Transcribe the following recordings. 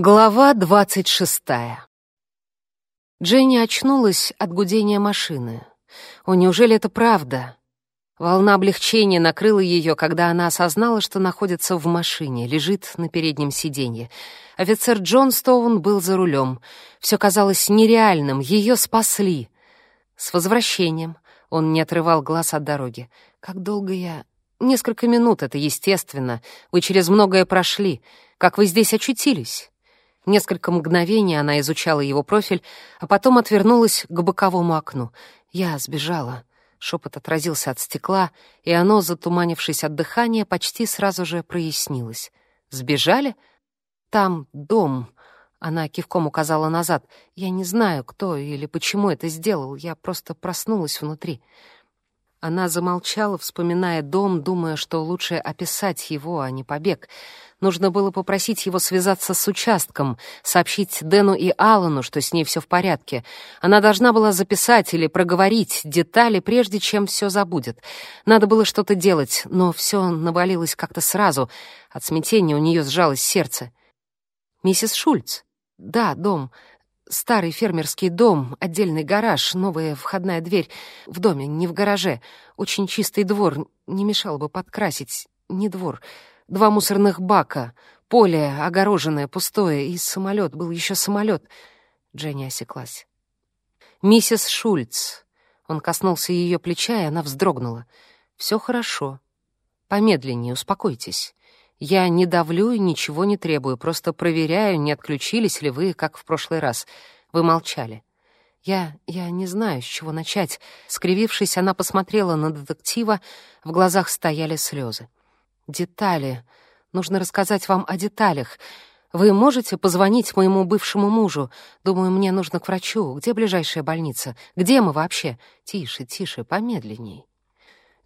Глава двадцать шестая. Дженни очнулась от гудения машины. О, неужели это правда? Волна облегчения накрыла ее, когда она осознала, что находится в машине, лежит на переднем сиденье. Офицер Джон Стоун был за рулем. Все казалось нереальным, ее спасли. С возвращением он не отрывал глаз от дороги. «Как долго я...» «Несколько минут, это естественно. Вы через многое прошли. Как вы здесь очутились?» Несколько мгновений она изучала его профиль, а потом отвернулась к боковому окну. «Я сбежала». Шепот отразился от стекла, и оно, затуманившись от дыхания, почти сразу же прояснилось. «Сбежали? Там дом». Она кивком указала назад. «Я не знаю, кто или почему это сделал. Я просто проснулась внутри». Она замолчала, вспоминая дом, думая, что лучше описать его, а не побег. Нужно было попросить его связаться с участком, сообщить Дэну и Аллану, что с ней все в порядке. Она должна была записать или проговорить детали, прежде чем все забудет. Надо было что-то делать, но все навалилось как-то сразу. От смятения у нее сжалось сердце. «Миссис Шульц?» «Да, дом. Старый фермерский дом, отдельный гараж, новая входная дверь. В доме, не в гараже. Очень чистый двор, не мешало бы подкрасить. Не двор. Два мусорных бака, поле огороженное, пустое, и самолет, был еще самолет. Дженни осеклась. «Миссис Шульц». Он коснулся ее плеча, и она вздрогнула. «Все хорошо. Помедленнее, успокойтесь. Я не давлю и ничего не требую, просто проверяю, не отключились ли вы, как в прошлый раз. Вы молчали. Я... я не знаю, с чего начать. Скривившись, она посмотрела на детектива, в глазах стояли слезы. Детали. Нужно рассказать вам о деталях. Вы можете позвонить моему бывшему мужу? Думаю, мне нужно к врачу. Где ближайшая больница? Где мы вообще? Тише, тише, помедленней.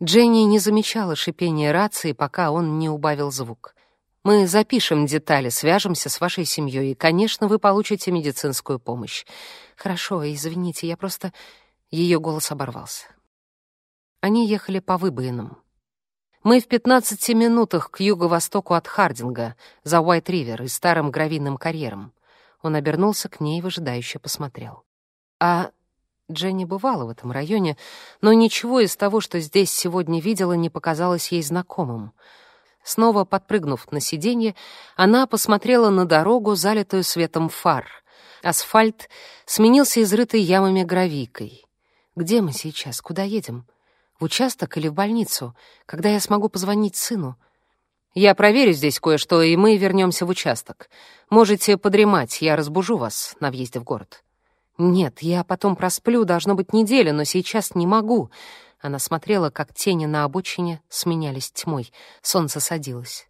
Дженни не замечала шипения рации, пока он не убавил звук. «Мы запишем детали, свяжемся с вашей семьей, и, конечно, вы получите медицинскую помощь». «Хорошо, извините, я просто...» Ее голос оборвался. Они ехали по выбоинам. «Мы в пятнадцати минутах к юго-востоку от Хардинга, за Уайт-Ривер и старым гравийным карьером». Он обернулся к ней, выжидающе посмотрел. «А Дженни бывала в этом районе, но ничего из того, что здесь сегодня видела, не показалось ей знакомым. Снова подпрыгнув на сиденье, она посмотрела на дорогу, залитую светом фар. Асфальт сменился изрытой ямами гравийкой. «Где мы сейчас? Куда едем? В участок или в больницу? Когда я смогу позвонить сыну?» «Я проверю здесь кое-что, и мы вернемся в участок. Можете подремать, я разбужу вас на въезде в город». «Нет, я потом просплю, должно быть неделя, но сейчас не могу». Она смотрела, как тени на обочине сменялись тьмой. Солнце садилось.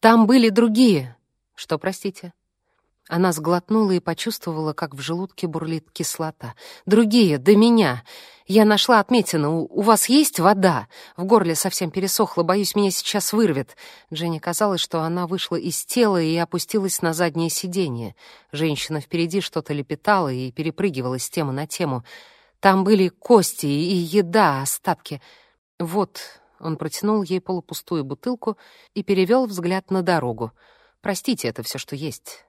«Там были другие». «Что, простите?» Она сглотнула и почувствовала, как в желудке бурлит кислота. «Другие, до меня. Я нашла отметину. У, у вас есть вода? В горле совсем пересохло. Боюсь, меня сейчас вырвет». Дженни казалось, что она вышла из тела и опустилась на заднее сиденье. Женщина впереди что-то лепетала и перепрыгивала с темы на тему. Там были кости и еда, остатки. «Вот», — он протянул ей полупустую бутылку и перевел взгляд на дорогу. «Простите, это все, что есть».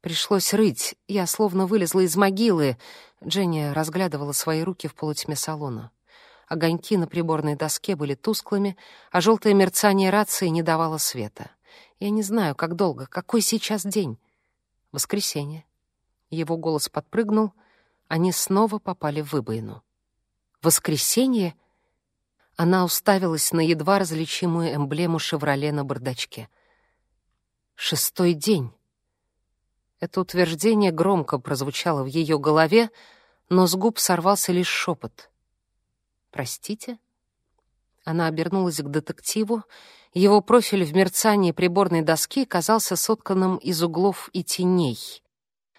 Пришлось рыть. Я словно вылезла из могилы. Дженни разглядывала свои руки в полутьме салона. Огоньки на приборной доске были тусклыми, а желтое мерцание рации не давало света. Я не знаю, как долго, какой сейчас день. Воскресенье. Его голос подпрыгнул. Они снова попали в выбоину. Воскресенье? Она уставилась на едва различимую эмблему «Шевроле» на бардачке. Шестой день. Это утверждение громко прозвучало в ее голове, но с губ сорвался лишь шепот. «Простите?» Она обернулась к детективу. Его профиль в мерцании приборной доски казался сотканным из углов и теней.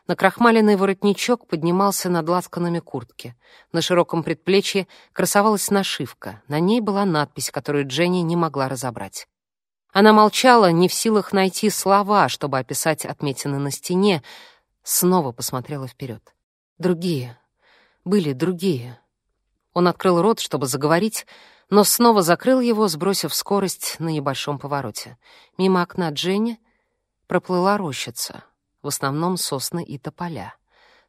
Накрахмаленный воротничок поднимался над лацканами куртки. На широком предплечье красовалась нашивка. На ней была надпись, которую Дженни не могла разобрать. Она молчала, не в силах найти слова, чтобы описать отметины на стене, снова посмотрела вперед. Другие. Были другие. Он открыл рот, чтобы заговорить, но снова закрыл его, сбросив скорость на небольшом повороте. Мимо окна Дженни проплыла рощица. в основном сосны и тополя.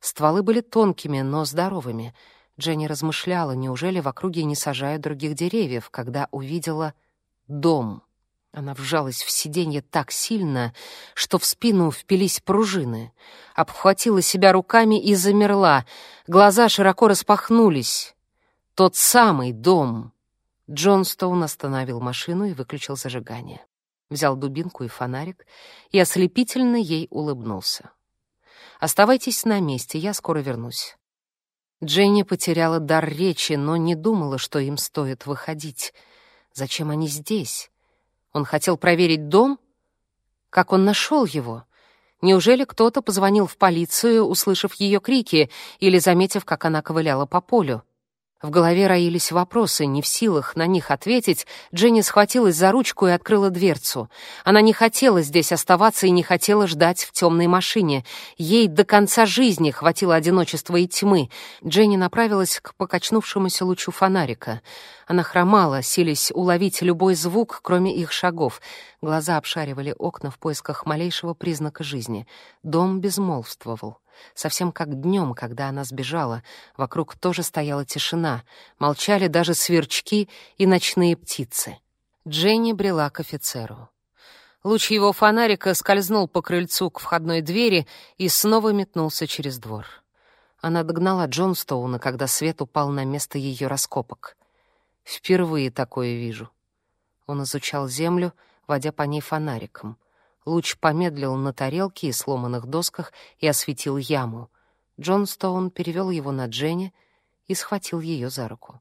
Стволы были тонкими, но здоровыми. Дженни размышляла, неужели в округе не сажают других деревьев, когда увидела дом. Она вжалась в сиденье так сильно, что в спину впились пружины. Обхватила себя руками и замерла. Глаза широко распахнулись. Тот самый дом. Джон Стоун остановил машину и выключил зажигание. Взял дубинку и фонарик и ослепительно ей улыбнулся. «Оставайтесь на месте, я скоро вернусь». Дженни потеряла дар речи, но не думала, что им стоит выходить. Зачем они здесь? Он хотел проверить дом? Как он нашел его? Неужели кто-то позвонил в полицию, услышав ее крики или заметив, как она ковыляла по полю? В голове роились вопросы, не в силах на них ответить, Дженни схватилась за ручку и открыла дверцу. Она не хотела здесь оставаться и не хотела ждать в темной машине. Ей до конца жизни хватило одиночества и тьмы. Дженни направилась к покачнувшемуся лучу фонарика. Она хромала, силясь уловить любой звук, кроме их шагов. Глаза обшаривали окна в поисках малейшего признака жизни. Дом безмолвствовал. Совсем как днем, когда она сбежала. Вокруг тоже стояла тишина. Молчали даже сверчки и ночные птицы. Дженни брела к офицеру. Луч его фонарика скользнул по крыльцу к входной двери и снова метнулся через двор. Она догнала Джонстоуна, когда свет упал на место ее раскопок. «Впервые такое вижу». Он изучал землю, водя по ней фонариком — Луч помедлил на тарелке и сломанных досках и осветил яму. Джон Стоун перевел его на Дженни и схватил ее за руку.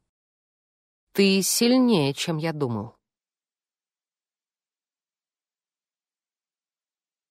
«Ты сильнее, чем я думал».